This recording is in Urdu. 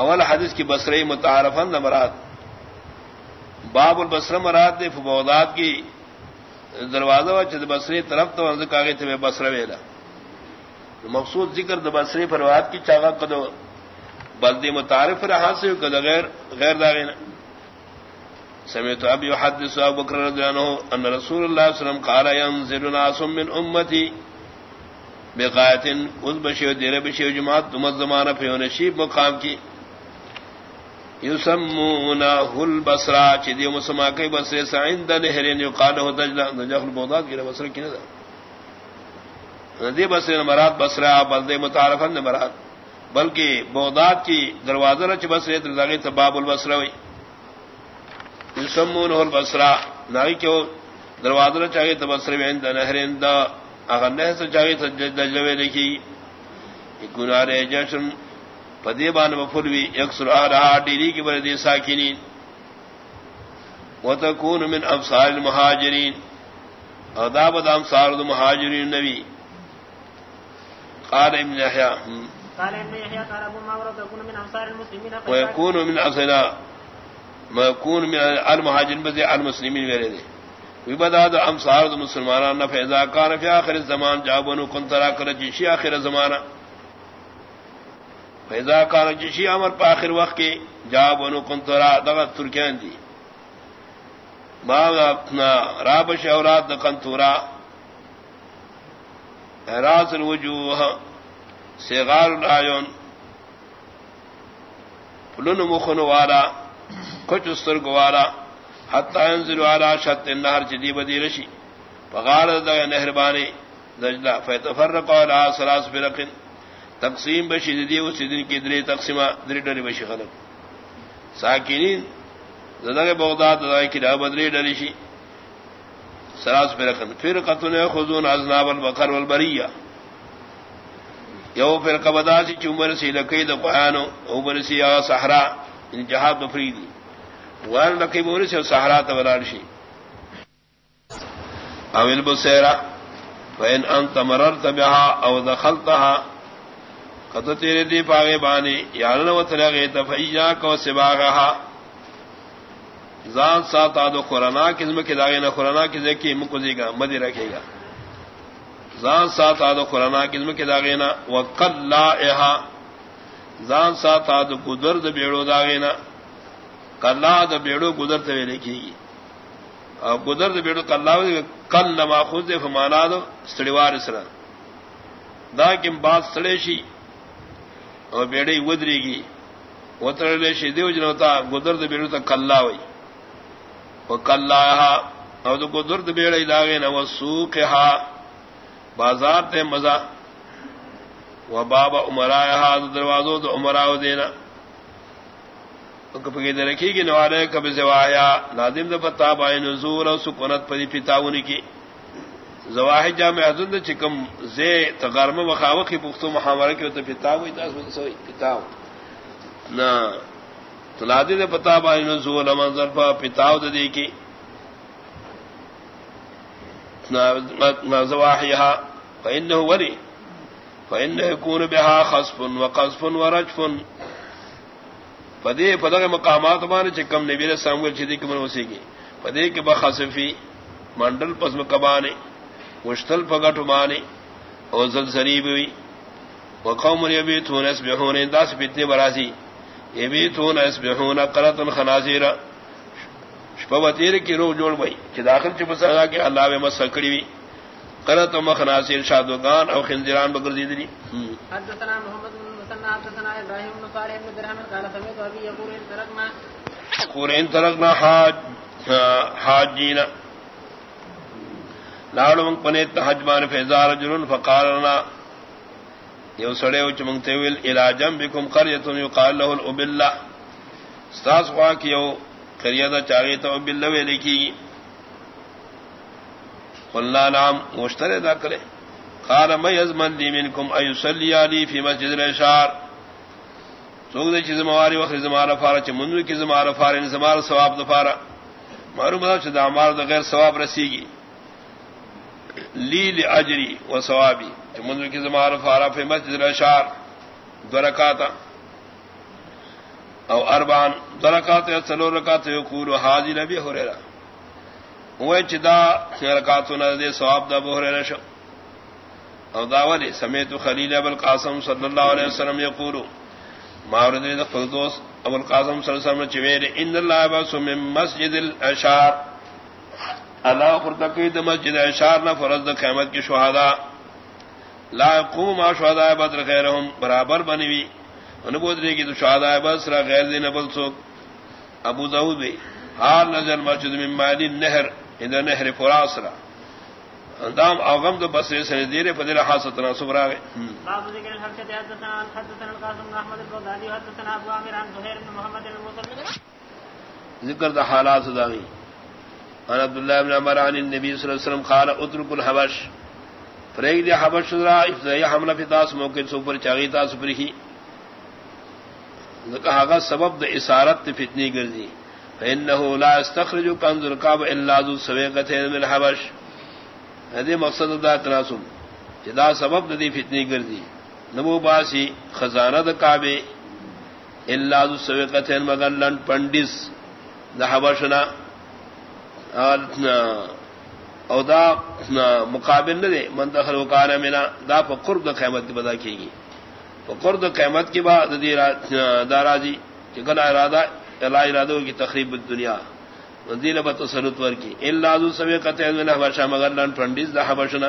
اول حدیث کی بسرئی متعارفن مراد. باب البصر مراد دے فبودات کی دروازہ و چد بسری طرف تو عرض کاغے تھے بسر ویلا. مقصود ذکر د بسری فرواد کی چاغا کدو بلدی متعارف رہا سے کد غیر غیر داغینا سمیت اب یحدث ابو بکر رضی اللہ عنہ ان رسول اللہ صلی اللہ علیہ وسلم قال ينزل ناس من امتی بقایت اس بشیو دیر بشیو جماعت تم زمانہ پہ نشیب مقام کی. یسمونا ہل بسرا چدی مسما کئی بسرے سائند نہرین یقال ہو دجلا نجخل بودات کی بسر کی نہ ندی بسرے مراد بسرا بلدے متعارفن مراد. بلکہ بودات کی دروازہ رچ بسرے تلگی تباب البسرا ہوئی. یسمون ہل بسرا نائی کیوں دروازہ چاہیے تو بسرے عند نہرین دا اگر نہ سے چاہیے تو دجلوے لکھی گنارے جشن پدی بان مفلوی یکسر رہا ڈیری کی بردی ساکینین وتكون من ابصار المهاجرين. اداب دام صار المهاجرين نبی قال ابن يحيى. قال ابن يحيى قال ابو معمر تكون من ابصار المسلمين. ويكون من اصلا ما يكون من المهاجرين بذي المسلمين غيره وبدا امصار المسلمان فاذا كان في اخر الزمان جابوا كنت ترى كرجي شي اخر الزمان؟ فیضا کان جشی امر پا آخر وقت کے جا بنو کنترا دغت ترکین دی باب اپنا رابش اولاد اوراد کنتورا راس الوجوہ، سیغار العیون۔ پلن مخن والا کچھ استرگ والا، حتی انزل والا شت النہر جدی بدی رشی۔ فغار دغ نہربانی دجلہ فیتفرق والا سلاس برقن تقسیم بشی، دی اسی دن کی دری تقسیمہ، دری ڈری بشی خلق. ساکینین زدگ بغداد دائی کی بدری ڈری شی. سراس پہ رکھن پھر قتل خزون ازناب البقر والبریہ. یو پھر قبدا سی چمبر سی لکی دا قیانو اوبر سی آغا سحرا ان یعنی جہاد بفریدی وان لکی بور سی سحرا تولار شی. او البسیرہ فین انت مررت بها او دخلتها قد تیرے دی پاگے بانی یارن و تلغی تفعیا کو سباغہا۔ ذات ساتھ آدو خورانا کزم کے داغے نہ خورانا کی زکی گا مدی رکھے گا۔ ذات ساتھ آدو خورانا کزم کے داغے نہ وقل لا احا ذات ساتھ آدو گدر بیڑو داغے نہ کلا د بیڑو گدر تے لکھی گی۔ اور گدر بیڑو کلا کل نما خود فمانا دو سڑیوار سر دا کم بات سڑے شی۔ اور بیڑی ودری گی وتر لے شدیو جنوتا گدرد بیڑو تا کلا وئی وہ کلا اور تو گدرد بیڑی لاگے نہ وہ سوکھ بازار تے مزہ وہ بابا امرا دروازوں تو امراؤ دینا رکھی گی نوارے کب سے وایا نادم دتا بائے نزور اور سکونت پری پتاونی کی زواہد جا میں حضرت چکم زے تغرم وخاو کی پختو محاورہ کی تو کتاب ہوئی تھا سوئی کتاب نہ تلادی نے پتا بائی نزول منظر پا پتاو دے کی۔ زواہیہا فإنه ولی فإنه يكون بها خصف وقصف ورجف فدے پدغ مقامات بانے چکم نبی علیہ السلام کو چھدی کمن وسی کی فدے کے بخصفی منڈل پسم کبانے۔ مشتل پگٹ مانے اور زلزلی بھی وہ قوم یہ بھی تھون اس بے ہونے دس بتنے برازی. یہ بھی تھون اس بے ہونا کرت الخنازیر شپوتیر کی روح جوڑ داخل کہ اللہ میں مسکڑی ہوئی کرت و مخناصر شادوگان اور خنزیران بکر دی دلی. حدثنا محمد بن مسنى حدثنا ابراهيم بن صالح بن درهم قال سمعت ابي يقول ان تركنا قول ان تركنا حاج حاجين لاڑ منگ پنے حجمان فیزار جرن فقالنا یو سڑے وچ منگتے ویل علاجم بكم قريه يقال له الابلہ۔ استاس خوا کیو قريه دا چاغی تو ابلہ وی لکھی قلنا نام مشترے دا کرے۔ قال ما يزمن لي منكم اي يصلي علي في مسجد الاشار سوگ دے چیز مواری وقت زمارہ فارا چ منو کی زمارہ فارا یعنی زمارہ ثواب دفارا۔ معلوم ہے کہ دامار دا غیر ثواب رسیگی۔ لی اجری و ثوابی منظر کی زمار فارا فی مسجد الاشار درکاتا او اربان درکات یا سلو رکات یقول حاضی نبی ہو رہا وہ چدا رکاتو نہ دے، ثواب دا بو رہا شو۔ او داولی سمیت خلیل ابو القاسم صلی اللہ علیہ وسلم یقول ماورد دا قدوس ابو القاسم صلی اللہ علیہ وسلم چویر ان اللہ بس من مسجد الاشار اللہ خردکی دا مسجد اشار نہ فرض دا قیمت کی شہداء. لا يقوم ما بدر غيرهم برابر بنوی رہی کی تو شہداء بسرا غیر دین بل سوک. ابو داود بھی حال نظر مسجد من مال النهر اذا نهر فراسرا اندام اوغم تو بسرے سے دیرے فضل باب ذکر حدثنا حدثنا القاسم احمد البغدادي حدثنا ابو عامر عن زهير بن محمد ذکر دا حالات داغی عن عبداللہ بن عمر عن النبي صلی اللہ علیہ وسلم قال اترك الحبش. فریق دی حبش را افضائی حملہ فی تاس موقع سوپر چاگی تاس پر ہی۔ کہا سبب دا اسارت فتنی گردی۔ فإنه لا يستخرج كنز القاب إلا ذو سويقتين من حبش هذه مقصد دا تناسم جدا سبب دی فتنی گردی۔ نمو باسی خزانہ دا کعبے۔ الا ذو سويقتين مگر لن پندس دا حبشنا۔ او دا مقابل نہ دے، من دخل وکانا منا دا پا قرب دا قیمت کی بدا کی گی پا قرب دا قیمت کی با دارازی کہ گلا ارادہ، اللہ ارادوں کی تقریب دنیا دین بت سنت ور کی اللہ ذو سویقتین من حبشہ مگر لن پندس دا حبشنا